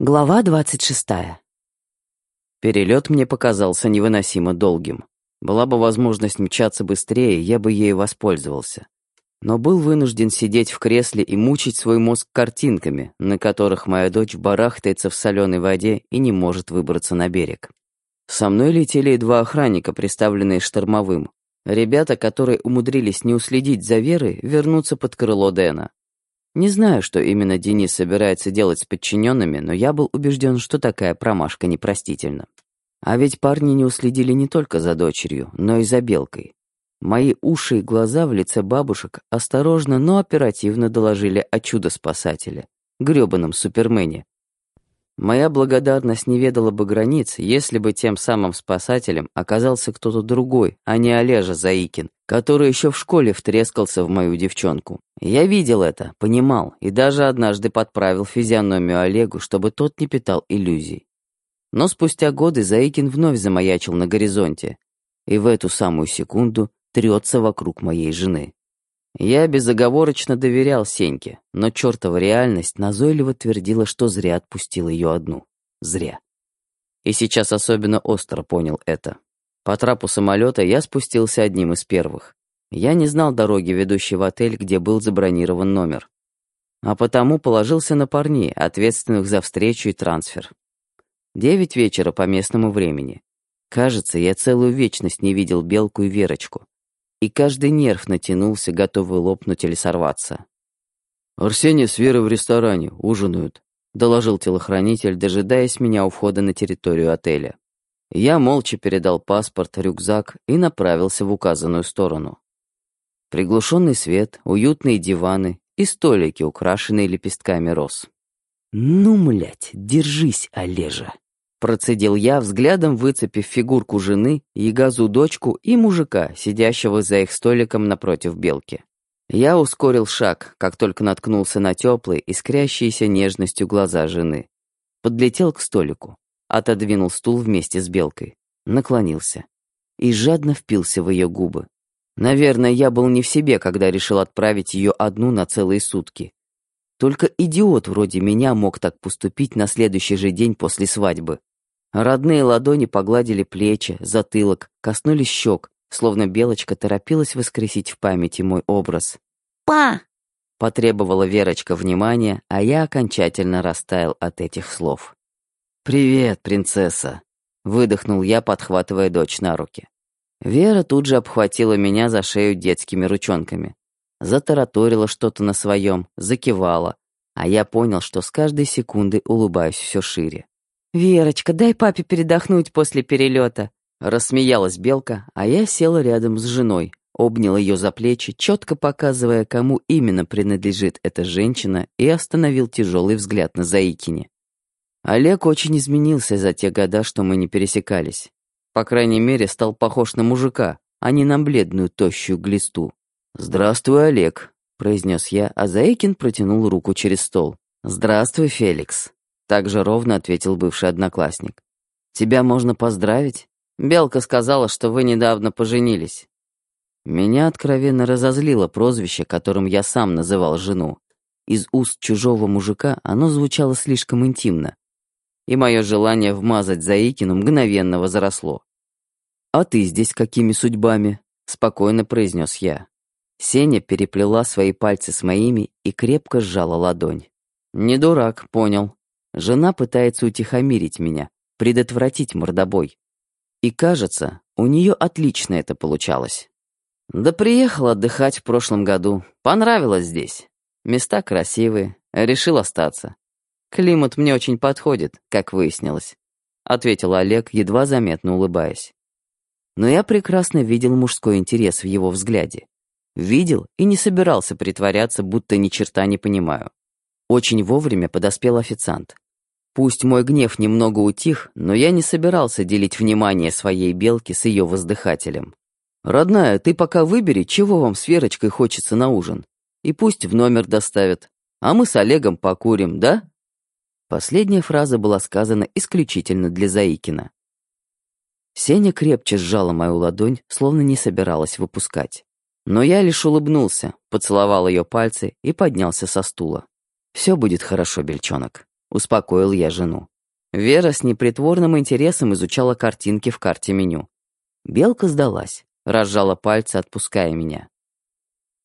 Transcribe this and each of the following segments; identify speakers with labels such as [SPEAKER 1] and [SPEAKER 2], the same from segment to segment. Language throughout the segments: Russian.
[SPEAKER 1] Глава двадцать шестая. Перелет мне показался невыносимо долгим. Была бы возможность мчаться быстрее, я бы ею воспользовался. Но был вынужден сидеть в кресле и мучить свой мозг картинками, на которых моя дочь барахтается в соленой воде и не может выбраться на берег. Со мной летели и два охранника, представленные штормовым. Ребята, которые умудрились не уследить за Верой, вернуться под крыло Дэна. Не знаю, что именно Денис собирается делать с подчиненными, но я был убежден, что такая промашка непростительна. А ведь парни не уследили не только за дочерью, но и за белкой. Мои уши и глаза в лице бабушек осторожно, но оперативно доложили о чудо-спасателе, грёбаном супермене, Моя благодарность не ведала бы границ, если бы тем самым спасателем оказался кто-то другой, а не Олежа Заикин, который еще в школе втрескался в мою девчонку. Я видел это, понимал, и даже однажды подправил физиономию Олегу, чтобы тот не питал иллюзий. Но спустя годы Заикин вновь замаячил на горизонте, и в эту самую секунду трется вокруг моей жены. Я безоговорочно доверял Сеньке, но чертова реальность назойливо твердила, что зря отпустил ее одну. Зря. И сейчас особенно остро понял это. По трапу самолета я спустился одним из первых. Я не знал дороги, ведущей в отель, где был забронирован номер. А потому положился на парней, ответственных за встречу и трансфер. Девять вечера по местному времени. Кажется, я целую вечность не видел Белку и Верочку и каждый нерв натянулся, готовый лопнуть или сорваться.
[SPEAKER 2] «Арсений с Верой в ресторане, ужинают», — доложил телохранитель, дожидаясь меня у входа на территорию отеля. Я молча передал паспорт, рюкзак и направился в указанную сторону. Приглушенный свет, уютные диваны и столики, украшенные лепестками роз. «Ну, млять, держись, Олежа!» Процедил я, взглядом выцепив фигурку жены, ягазу дочку и мужика, сидящего за их столиком напротив белки. Я ускорил шаг, как только наткнулся на теплые, искрящиеся нежностью глаза жены. Подлетел к столику, отодвинул стул вместе с белкой, наклонился и жадно впился в ее губы. Наверное, я был не в себе, когда решил отправить ее одну на целые сутки. Только идиот вроде меня мог так поступить на следующий же день после свадьбы. Родные ладони погладили плечи, затылок, коснулись щек, словно белочка торопилась воскресить в памяти мой образ.
[SPEAKER 3] «Па!»
[SPEAKER 1] — потребовала Верочка внимания, а я окончательно растаял от этих слов. «Привет, принцесса!» — выдохнул я, подхватывая дочь на руки. Вера тут же обхватила меня за шею детскими ручонками. Затараторила что-то на своем, закивала, а я понял, что с каждой секундой улыбаюсь все шире.
[SPEAKER 3] «Верочка, дай папе передохнуть после перелета»,
[SPEAKER 1] Рассмеялась Белка, а я села рядом с женой, обнял ее за плечи, четко показывая, кому именно принадлежит эта женщина, и остановил тяжелый взгляд на Заикине. Олег очень изменился за те года, что мы не пересекались. По крайней мере, стал похож на мужика, а не на бледную, тощую глисту. «Здравствуй, Олег», — произнес я, а Заикин протянул руку через стол. «Здравствуй, Феликс». Так же ровно ответил бывший одноклассник. «Тебя можно поздравить? Белка сказала, что вы недавно поженились». Меня откровенно разозлило прозвище, которым я сам называл жену. Из уст чужого мужика оно звучало слишком интимно. И мое желание вмазать Заикину мгновенно возросло. «А ты здесь какими судьбами?» — спокойно произнес я. Сеня переплела свои пальцы с моими и крепко сжала ладонь. «Не дурак, понял. Жена пытается утихомирить меня, предотвратить мордобой. И кажется, у нее отлично это получалось. Да приехал отдыхать в прошлом году. Понравилось здесь. Места красивые. Решил остаться. Климат мне очень подходит, как выяснилось. Ответил Олег, едва заметно улыбаясь. Но я прекрасно видел мужской интерес в его взгляде. Видел и не собирался притворяться, будто ни черта не понимаю. Очень вовремя подоспел официант. Пусть мой гнев немного утих, но я не собирался делить внимание своей белки с ее воздыхателем. «Родная, ты пока выбери, чего вам с Верочкой хочется на ужин. И пусть в номер доставят. А мы с Олегом покурим, да?» Последняя фраза была сказана исключительно для Заикина. Сеня крепче сжала мою ладонь, словно не собиралась выпускать. Но я лишь улыбнулся, поцеловал ее пальцы и поднялся со стула. «Все будет хорошо, бельчонок. успокоил я жену. Вера с непритворным интересом изучала картинки в карте меню. Белка сдалась, разжала пальцы, отпуская меня.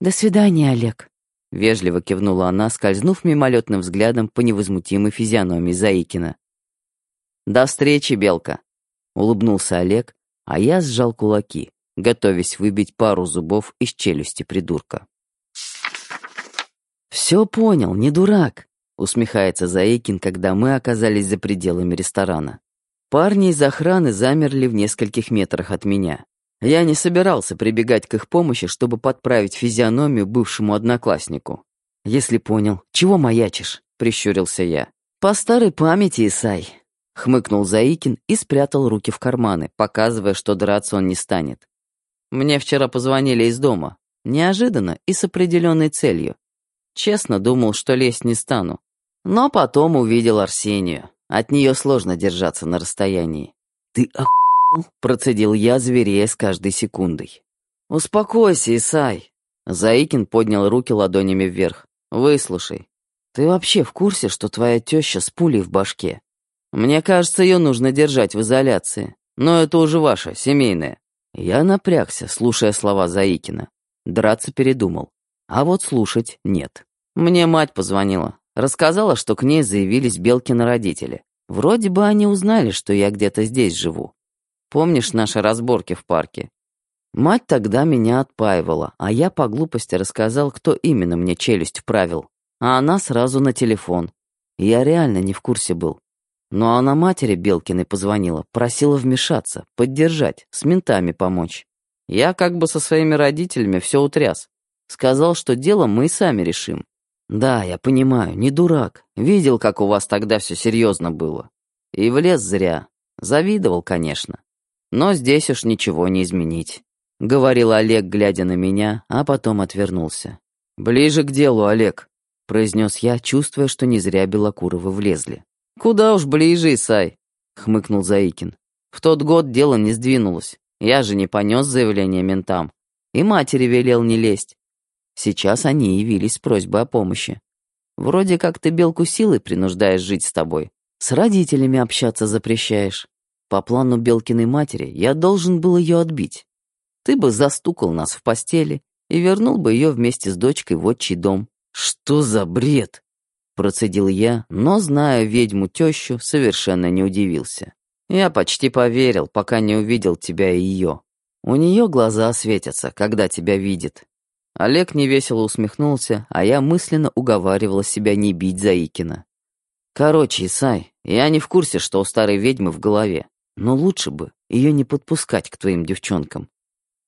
[SPEAKER 3] «До свидания, Олег», —
[SPEAKER 1] вежливо кивнула она, скользнув мимолетным взглядом по невозмутимой физиономии Заикина. «До встречи, Белка», — улыбнулся Олег, а я сжал кулаки, готовясь выбить пару зубов из челюсти придурка. «Все понял, не дурак», — усмехается Заикин, когда мы оказались за пределами ресторана. Парни из охраны замерли в нескольких метрах от меня. Я не собирался прибегать к их помощи, чтобы подправить физиономию бывшему однокласснику. «Если понял, чего маячишь?» — прищурился я. «По старой памяти, Исай», — хмыкнул Заикин и спрятал руки в карманы, показывая, что драться он не станет. «Мне вчера позвонили из дома. Неожиданно и с определенной целью. Честно думал, что лезть не стану. Но потом увидел Арсению. От нее сложно держаться на расстоянии. «Ты охуел?» — процедил я, зверея с каждой секундой. «Успокойся, Исай!» Заикин поднял руки ладонями вверх. «Выслушай. Ты вообще в курсе, что твоя теща с пулей в башке? Мне кажется, ее нужно держать в изоляции. Но это уже ваше, семейное». Я напрягся, слушая слова Заикина. Драться передумал. А вот слушать нет. Мне мать позвонила. Рассказала, что к ней заявились Белкины родители. Вроде бы они узнали, что я где-то здесь живу. Помнишь наши разборки в парке? Мать тогда меня отпаивала, а я по глупости рассказал, кто именно мне челюсть вправил. А она сразу на телефон. Я реально не в курсе был. Но она матери Белкиной позвонила, просила вмешаться, поддержать, с ментами помочь. Я как бы со своими родителями все утряс. Сказал, что дело мы сами решим. Да, я понимаю, не дурак. Видел, как у вас тогда все серьезно было. И влез зря. Завидовал, конечно. Но здесь уж ничего не изменить. Говорил Олег, глядя на меня, а потом отвернулся. «Ближе к делу, Олег», — произнес я, чувствуя, что не зря Белокуровы влезли. «Куда уж ближе, Исай», — хмыкнул Заикин. «В тот год дело не сдвинулось. Я же не понес заявление ментам. И матери велел не лезть. Сейчас они явились с просьбой о помощи. Вроде как ты белку силой принуждаешь жить с тобой. С родителями общаться запрещаешь. По плану Белкиной матери я должен был ее отбить. Ты бы застукал нас в постели и вернул бы ее вместе с дочкой в отчий дом. Что за бред? Процедил я, но, зная ведьму-тещу, совершенно не удивился. Я почти поверил, пока не увидел тебя и ее. У нее глаза светятся, когда тебя видит, Олег невесело усмехнулся, а я мысленно уговаривала себя не бить Заикина. Короче, Исай, я не в курсе, что у старой ведьмы в голове, но лучше бы ее не подпускать к твоим девчонкам.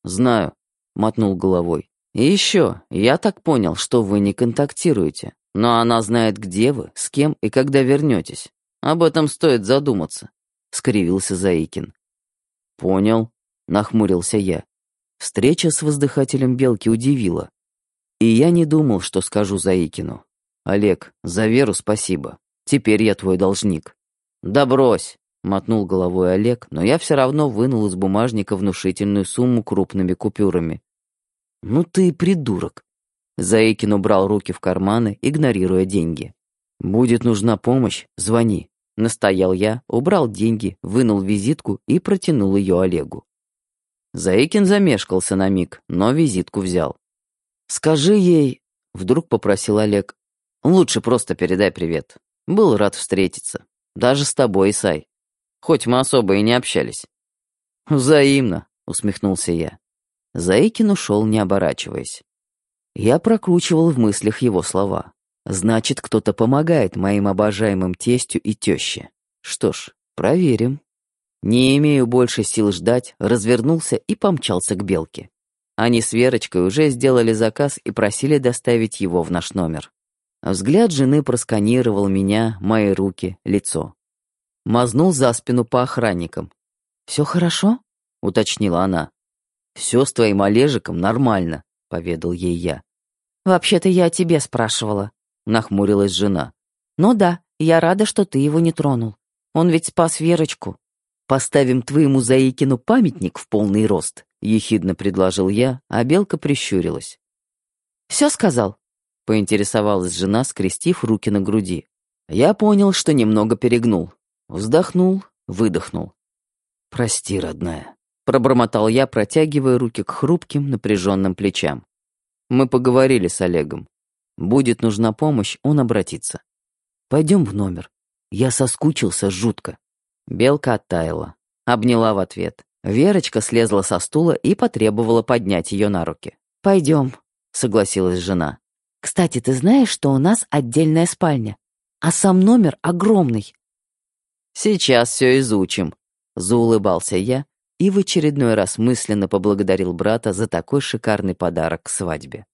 [SPEAKER 1] Знаю, мотнул головой. И еще, я так понял, что вы не контактируете, но она знает, где вы, с кем и когда вернетесь. Об этом стоит задуматься, скривился Заикин. Понял, нахмурился я. Встреча с воздыхателем Белки удивила. И я не думал, что скажу Заикину. «Олег, за веру спасибо. Теперь я твой должник». «Да брось!» — мотнул головой Олег, но я все равно вынул из бумажника внушительную сумму крупными купюрами. «Ну ты придурок!» Заикин убрал руки в карманы, игнорируя деньги. «Будет нужна помощь, звони». Настоял я, убрал деньги, вынул визитку и протянул ее Олегу. Заикин замешкался на миг, но визитку взял. «Скажи ей...» — вдруг попросил Олег. «Лучше просто передай привет. Был рад встретиться. Даже с тобой, Исай. Хоть мы особо и не общались». «Взаимно», — усмехнулся я. Заикин ушел, не оборачиваясь. Я прокручивал в мыслях его слова. «Значит, кто-то помогает моим обожаемым тестю и теще. Что ж, проверим». Не имею больше сил ждать, развернулся и помчался к Белке. Они с Верочкой уже сделали заказ и просили доставить его в наш номер. Взгляд жены просканировал меня, мои руки, лицо. Мазнул за спину по охранникам. «Все хорошо?» — уточнила она. «Все с твоим Олежиком нормально», — поведал ей я.
[SPEAKER 3] «Вообще-то я о тебе спрашивала», — нахмурилась жена. «Ну да, я рада, что ты его не тронул. Он ведь спас Верочку.
[SPEAKER 1] «Поставим твоему Заикину памятник в полный рост», — ехидно предложил я, а Белка прищурилась.
[SPEAKER 3] «Все сказал?»
[SPEAKER 1] — поинтересовалась жена, скрестив руки на груди. Я понял, что немного перегнул. Вздохнул, выдохнул. «Прости, родная», — пробормотал я, протягивая руки к хрупким, напряженным плечам. Мы поговорили с Олегом. Будет нужна помощь, он обратится. Пойдем в номер. Я соскучился жутко. Белка оттаяла. Обняла в ответ. Верочка слезла со стула и потребовала поднять ее на руки.
[SPEAKER 3] «Пойдем», —
[SPEAKER 1] согласилась жена.
[SPEAKER 3] «Кстати, ты знаешь, что у нас отдельная спальня, а сам номер огромный?»
[SPEAKER 1] «Сейчас все изучим», — заулыбался я и в очередной раз мысленно поблагодарил брата за такой шикарный подарок к свадьбе.